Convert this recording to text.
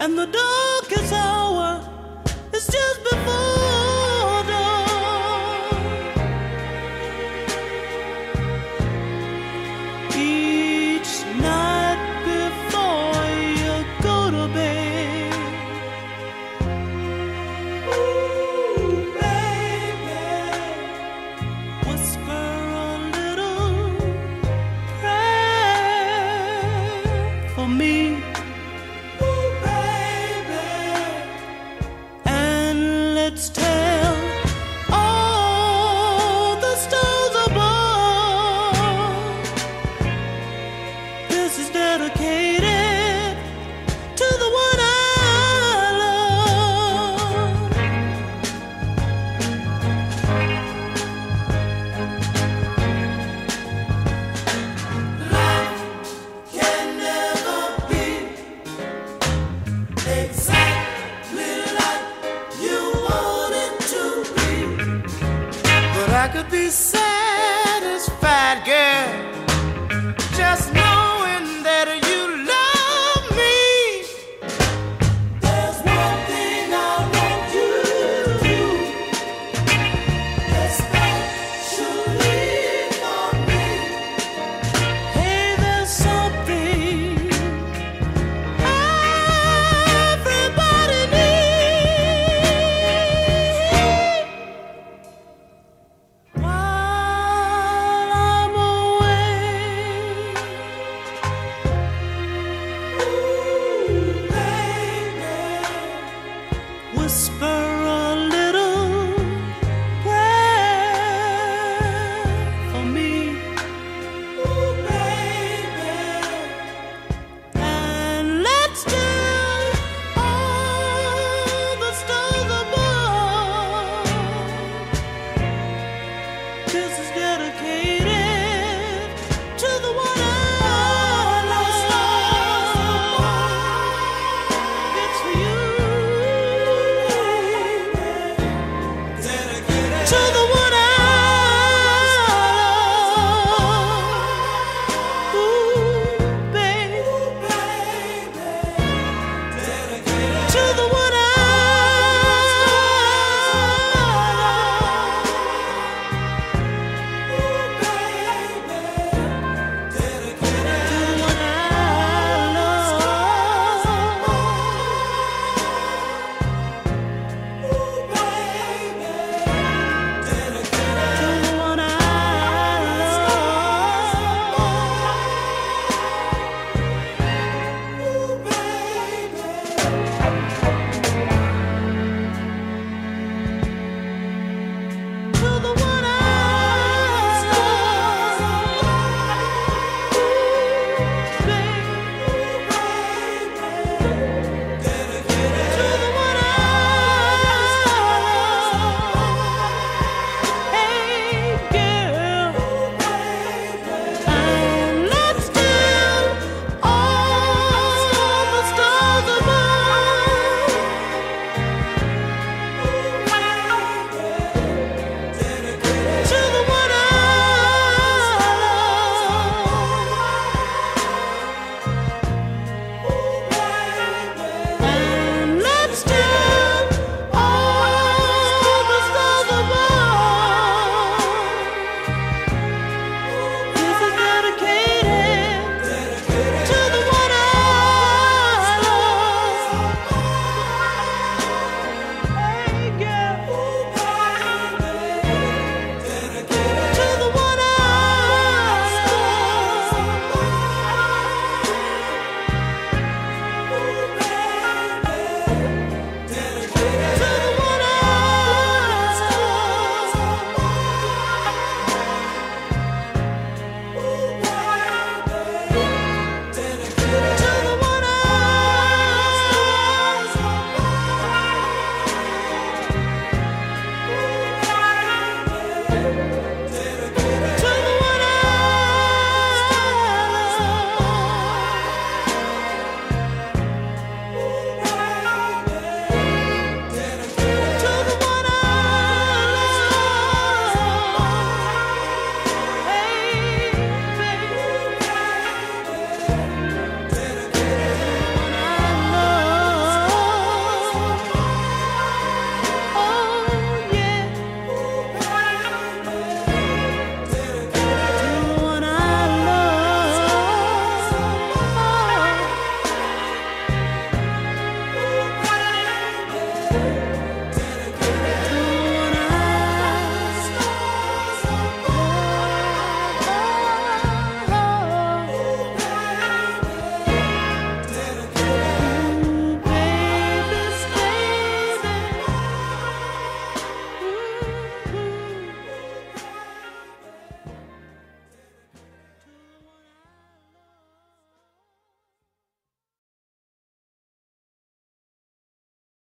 and the darkest hour is just before I could be satisfied, girl. Just Whisper